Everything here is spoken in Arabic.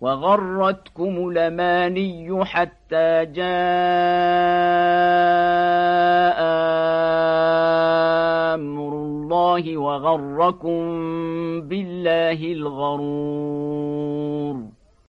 وغرتكم لماني حتى جاء أمر الله وغركم بالله الغرور.